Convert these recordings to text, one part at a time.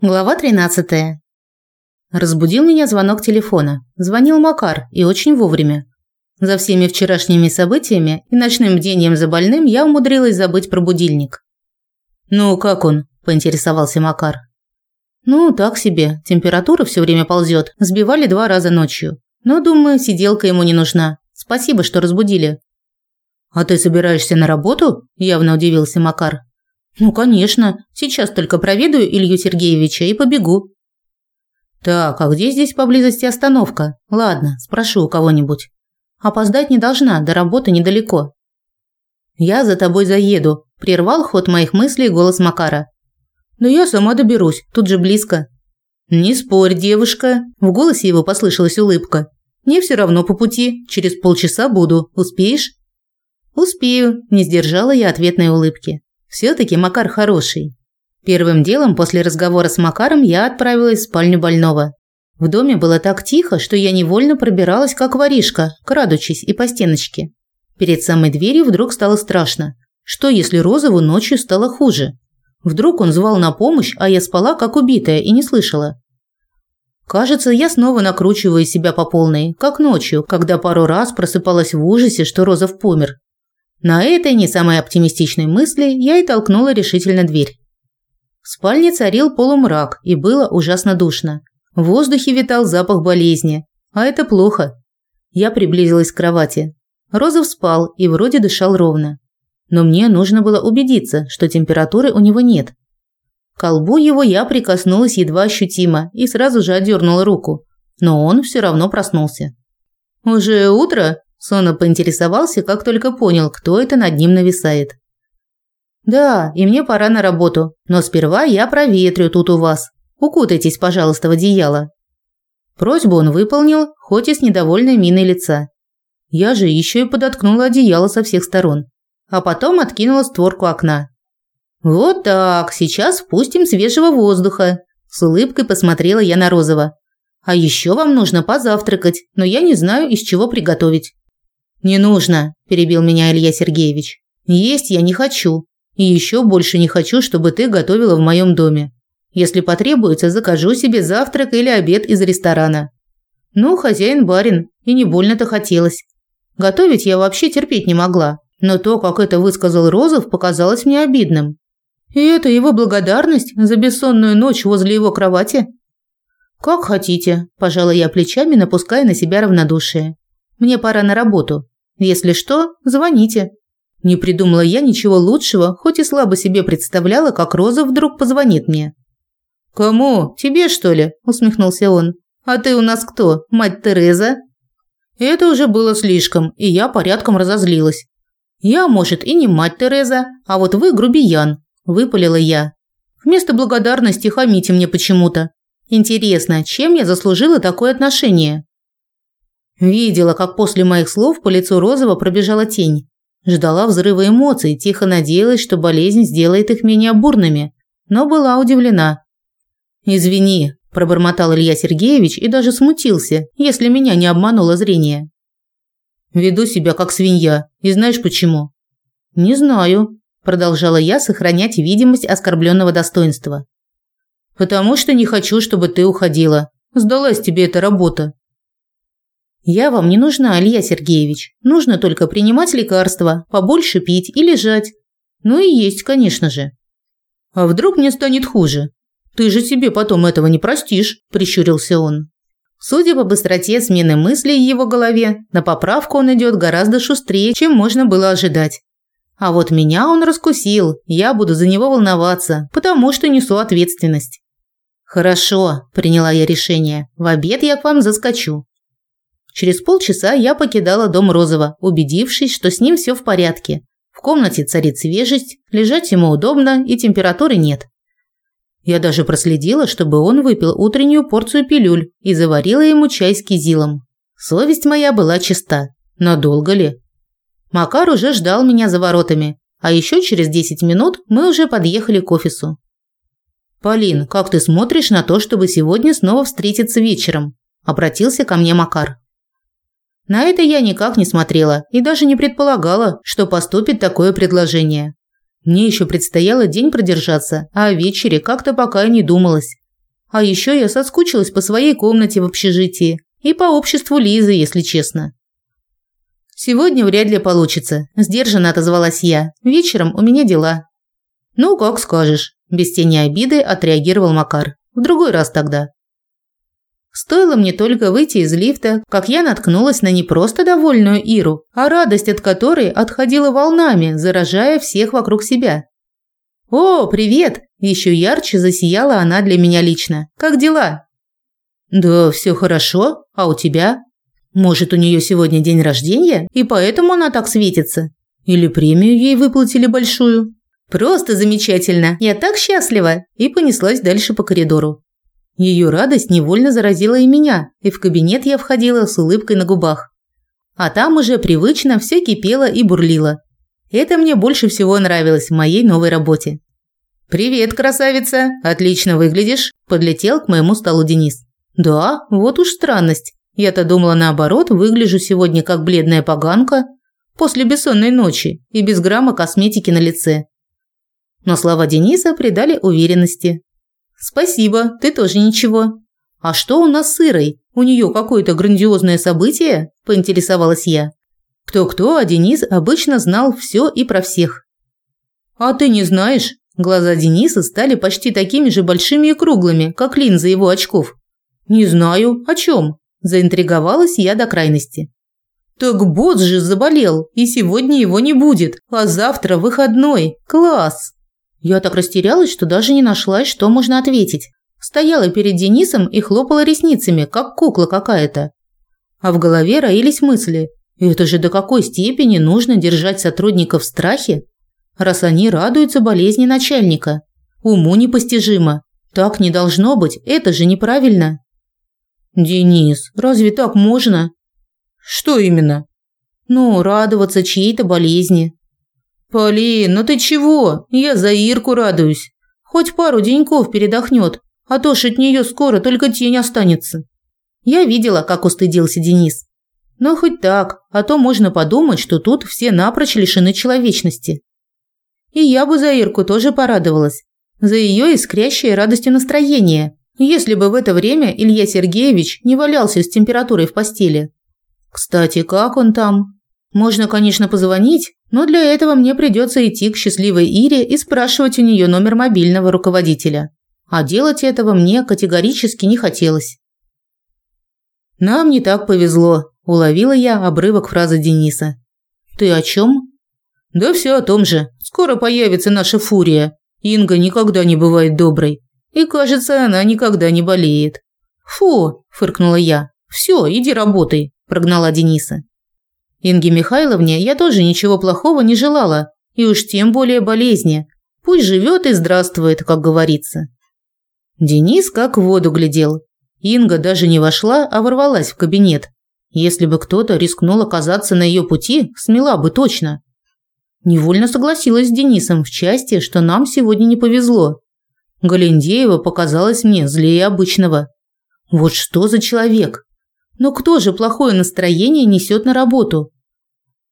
Глава 13. Разбудил меня звонок телефона. Звонил Макар, и очень вовремя. За всеми вчерашними событиями и ночным бдением за больным я умудрилась забыть про будильник. «Ну, как он?» – поинтересовался Макар. «Ну, так себе. Температура все время ползет. Сбивали два раза ночью. Но, думаю, сиделка ему не нужна. Спасибо, что разбудили». «А ты собираешься на работу?» – явно удивился Макар. Ну, конечно. Сейчас только проведаю Илью Сергеевича и побегу. Так, а где здесь поблизости остановка? Ладно, спрошу у кого-нибудь. Опоздать не должна, до работы недалеко. Я за тобой заеду, прервал ход моих мыслей голос Макара. Да я сама доберусь, тут же близко. Не спорь, девушка, в голосе его послышалась улыбка. Мне все равно по пути, через полчаса буду. Успеешь? Успею, не сдержала я ответной улыбки. Все-таки Макар хороший. Первым делом после разговора с Макаром я отправилась в спальню больного. В доме было так тихо, что я невольно пробиралась как воришка, крадучись и по стеночке. Перед самой дверью вдруг стало страшно. Что, если Розову ночью стало хуже? Вдруг он звал на помощь, а я спала как убитая и не слышала. Кажется, я снова накручиваю себя по полной, как ночью, когда пару раз просыпалась в ужасе, что Розов помер. На этой не самой оптимистичной мысли я и толкнула решительно дверь. В спальне царил полумрак и было ужасно душно. В воздухе витал запах болезни, а это плохо. Я приблизилась к кровати. Розов спал и вроде дышал ровно. Но мне нужно было убедиться, что температуры у него нет. К колбу его я прикоснулась едва ощутимо и сразу же отдернула руку. Но он все равно проснулся. «Уже утро?» Сонно поинтересовался, как только понял, кто это над ним нависает. «Да, и мне пора на работу, но сперва я проветрю тут у вас. Укутайтесь, пожалуйста, в одеяло». Просьбу он выполнил, хоть и с недовольной миной лица. Я же еще и подоткнула одеяло со всех сторон, а потом откинула створку окна. «Вот так, сейчас впустим свежего воздуха», – с улыбкой посмотрела я на Розова. «А еще вам нужно позавтракать, но я не знаю, из чего приготовить». «Не нужно», – перебил меня Илья Сергеевич. «Есть я не хочу. И еще больше не хочу, чтобы ты готовила в моем доме. Если потребуется, закажу себе завтрак или обед из ресторана». Ну, хозяин барин, и не больно-то хотелось. Готовить я вообще терпеть не могла, но то, как это высказал Розов, показалось мне обидным. И это его благодарность за бессонную ночь возле его кровати? Как хотите, пожала я плечами, напуская на себя равнодушие. Мне пора на работу. Если что, звоните. Не придумала я ничего лучшего, хоть и слабо себе представляла, как Роза вдруг позвонит мне. «Кому? Тебе, что ли?» – усмехнулся он. «А ты у нас кто? Мать Тереза?» Это уже было слишком, и я порядком разозлилась. «Я, может, и не мать Тереза, а вот вы грубиян», – выпалила я. «Вместо благодарности хамите мне почему-то. Интересно, чем я заслужила такое отношение?» Видела, как после моих слов по лицу Розова пробежала тень. Ждала взрыва эмоций, тихо надеялась, что болезнь сделает их менее бурными, но была удивлена. «Извини», – пробормотал Илья Сергеевич и даже смутился, если меня не обмануло зрение. «Веду себя как свинья, и знаешь почему?» «Не знаю», – продолжала я сохранять видимость оскорбленного достоинства. «Потому что не хочу, чтобы ты уходила. Сдалась тебе эта работа. Я вам не нужна, Илья Сергеевич. Нужно только принимать лекарства, побольше пить и лежать. Ну и есть, конечно же. А вдруг мне станет хуже? Ты же себе потом этого не простишь, прищурился он. Судя по быстроте смены мыслей в его голове, на поправку он идет гораздо шустрее, чем можно было ожидать. А вот меня он раскусил, я буду за него волноваться, потому что несу ответственность. Хорошо, приняла я решение. В обед я к вам заскочу. Через полчаса я покидала дом Розова, убедившись, что с ним все в порядке. В комнате царит свежесть, лежать ему удобно и температуры нет. Я даже проследила, чтобы он выпил утреннюю порцию пилюль и заварила ему чай с кизилом. Совесть моя была чиста. Но долго ли? Макар уже ждал меня за воротами, а еще через 10 минут мы уже подъехали к офису. «Полин, как ты смотришь на то, чтобы сегодня снова встретиться вечером?» – обратился ко мне Макар. На это я никак не смотрела и даже не предполагала, что поступит такое предложение. Мне еще предстояло день продержаться, а о вечере как-то пока и не думалось. А еще я соскучилась по своей комнате в общежитии и по обществу Лизы, если честно. Сегодня вряд ли получится, сдержанно отозвалась я. Вечером у меня дела. Ну, как скажешь, без тени обиды отреагировал Макар. В другой раз тогда. Стоило мне только выйти из лифта, как я наткнулась на не просто довольную Иру, а радость от которой отходила волнами, заражая всех вокруг себя. «О, привет!» – еще ярче засияла она для меня лично. «Как дела?» «Да все хорошо, а у тебя?» «Может, у нее сегодня день рождения, и поэтому она так светится? Или премию ей выплатили большую?» «Просто замечательно! Я так счастлива!» И понеслась дальше по коридору. Ее радость невольно заразила и меня, и в кабинет я входила с улыбкой на губах. А там уже привычно все кипело и бурлило. Это мне больше всего нравилось в моей новой работе. «Привет, красавица! Отлично выглядишь!» – подлетел к моему столу Денис. «Да, вот уж странность. Я-то думала наоборот, выгляжу сегодня как бледная поганка после бессонной ночи и без грамма косметики на лице». Но слова Дениса придали уверенности. Спасибо, ты тоже ничего. А что у нас с Ирой? У нее какое-то грандиозное событие? Поинтересовалась я. Кто-кто, а Денис обычно знал все и про всех. А ты не знаешь? Глаза Дениса стали почти такими же большими и круглыми, как линзы его очков. Не знаю, о чем? Заинтриговалась я до крайности. Так босс же заболел, и сегодня его не будет, а завтра выходной. Класс! Я так растерялась, что даже не нашла, что можно ответить. Стояла перед Денисом и хлопала ресницами, как кукла какая-то. А в голове роились мысли. Это же до какой степени нужно держать сотрудников в страхе, раз они радуются болезни начальника. Уму непостижимо. Так не должно быть, это же неправильно. Денис, разве так можно? Что именно? Ну, радоваться чьей-то болезни. «Полин, ну ты чего? Я за Ирку радуюсь. Хоть пару деньков передохнет, а то ж от нее скоро только тень останется». Я видела, как устыдился Денис. Но хоть так, а то можно подумать, что тут все напрочь лишены человечности. И я бы за Ирку тоже порадовалась. За ее искрящее радостью настроение, если бы в это время Илья Сергеевич не валялся с температурой в постели. Кстати, как он там? Можно, конечно, позвонить, но для этого мне придется идти к счастливой Ире и спрашивать у нее номер мобильного руководителя. А делать этого мне категорически не хотелось. «Нам не так повезло», – уловила я обрывок фразы Дениса. «Ты о чем?» «Да все о том же. Скоро появится наша фурия. Инга никогда не бывает доброй. И, кажется, она никогда не болеет». «Фу!» – фыркнула я. «Все, иди работай», – прогнала Дениса. Инге Михайловне я тоже ничего плохого не желала, и уж тем более болезни. Пусть живет и здравствует, как говорится. Денис как в воду глядел. Инга даже не вошла, а ворвалась в кабинет. Если бы кто-то рискнул оказаться на ее пути, смела бы точно. Невольно согласилась с Денисом в части, что нам сегодня не повезло. Галендеева показалась мне злее обычного. Вот что за человек? Но кто же плохое настроение несет на работу?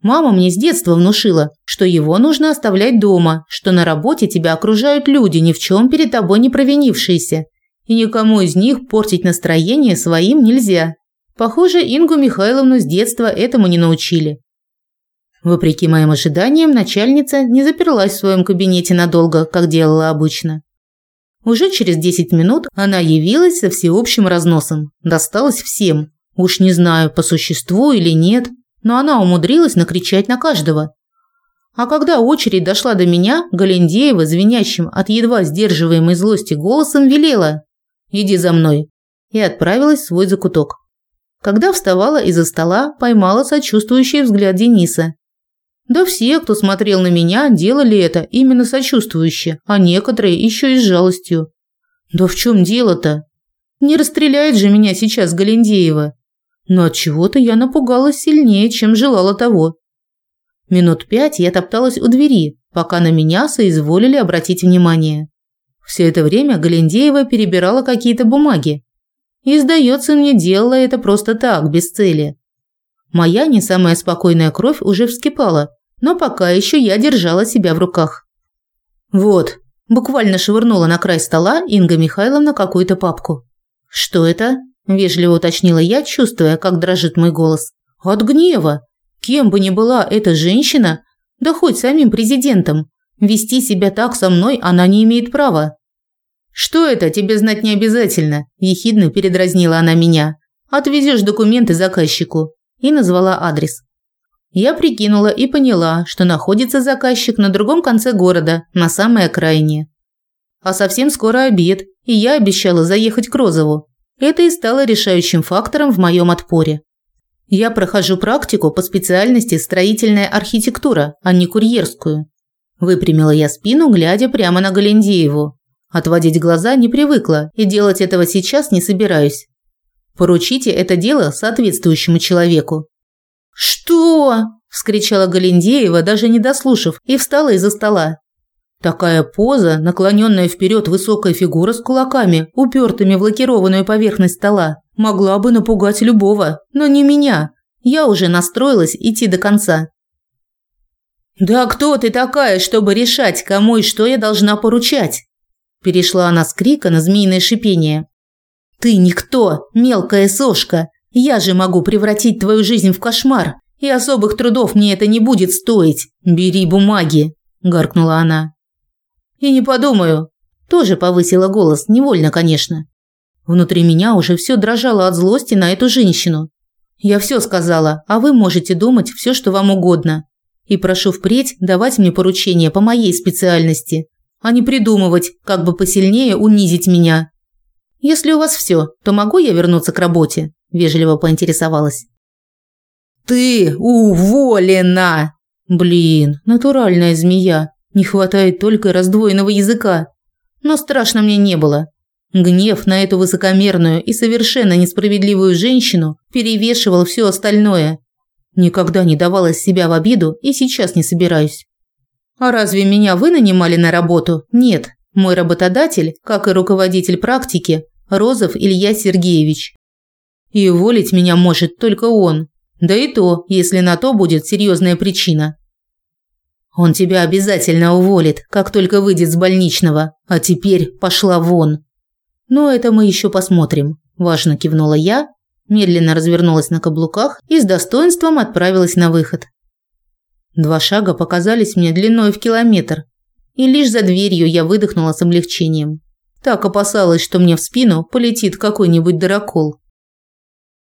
Мама мне с детства внушила, что его нужно оставлять дома, что на работе тебя окружают люди, ни в чем перед тобой не провинившиеся, и никому из них портить настроение своим нельзя. Похоже, Ингу Михайловну с детства этому не научили. Вопреки моим ожиданиям, начальница не заперлась в своем кабинете надолго, как делала обычно. Уже через 10 минут она явилась со всеобщим разносом. Досталось всем. Уж не знаю, по существу или нет, но она умудрилась накричать на каждого. А когда очередь дошла до меня, Галендеева, звенящим от едва сдерживаемой злости голосом, велела «Иди за мной» и отправилась в свой закуток. Когда вставала из-за стола, поймала сочувствующий взгляд Дениса. Да все, кто смотрел на меня, делали это именно сочувствующе, а некоторые еще и с жалостью. Да в чем дело-то? Не расстреляет же меня сейчас Галендеева но от чего-то я напугалась сильнее, чем желала того. Минут пять я топталась у двери, пока на меня соизволили обратить внимание. Все это время Галендеева перебирала какие-то бумаги. И, сдается мне, делала это просто так, без цели. Моя не самая спокойная кровь уже вскипала, но пока еще я держала себя в руках. «Вот», Буквально швырнула на край стола Инга Михайловна какую-то папку. «Что это?» – вежливо уточнила я, чувствуя, как дрожит мой голос. «От гнева. Кем бы ни была эта женщина, да хоть самим президентом, вести себя так со мной она не имеет права». «Что это, тебе знать не обязательно», – ехидно передразнила она меня. «Отвезешь документы заказчику». И назвала адрес. Я прикинула и поняла, что находится заказчик на другом конце города, на самой окраине. А совсем скоро обед, и я обещала заехать к Розову. Это и стало решающим фактором в моем отпоре. Я прохожу практику по специальности строительная архитектура, а не курьерскую. Выпрямила я спину, глядя прямо на Галендееву. Отводить глаза не привыкла и делать этого сейчас не собираюсь. Поручите это дело соответствующему человеку. «Что?» – вскричала Галендеева, даже не дослушав, и встала из-за стола. Такая поза, наклоненная вперед высокая фигура с кулаками, упертыми в лакированную поверхность стола, могла бы напугать любого, но не меня. Я уже настроилась идти до конца. «Да кто ты такая, чтобы решать, кому и что я должна поручать?» Перешла она с крика на змеиное шипение. «Ты никто, мелкая сошка. Я же могу превратить твою жизнь в кошмар, и особых трудов мне это не будет стоить. Бери бумаги, гаркнула она. И не подумаю, тоже повысила голос, невольно, конечно. Внутри меня уже все дрожало от злости на эту женщину. Я все сказала, а вы можете думать все, что вам угодно. И прошу впредь давать мне поручения по моей специальности, а не придумывать, как бы посильнее унизить меня. Если у вас все, то могу я вернуться к работе? вежливо поинтересовалась. Ты уволена. Блин, натуральная змея. Не хватает только раздвоенного языка. Но страшно мне не было. Гнев на эту высокомерную и совершенно несправедливую женщину перевешивал все остальное. Никогда не давала себя в обиду и сейчас не собираюсь. А разве меня вы нанимали на работу? Нет. Мой работодатель, как и руководитель практики, Розов Илья Сергеевич. И уволить меня может только он. Да и то, если на то будет серьезная причина. Он тебя обязательно уволит, как только выйдет с больничного. А теперь пошла вон. Но это мы еще посмотрим, важно кивнула я, медленно развернулась на каблуках и с достоинством отправилась на выход. Два шага показались мне длиной в километр, и лишь за дверью я выдохнула с облегчением. Так опасалась, что мне в спину полетит какой-нибудь дырокол.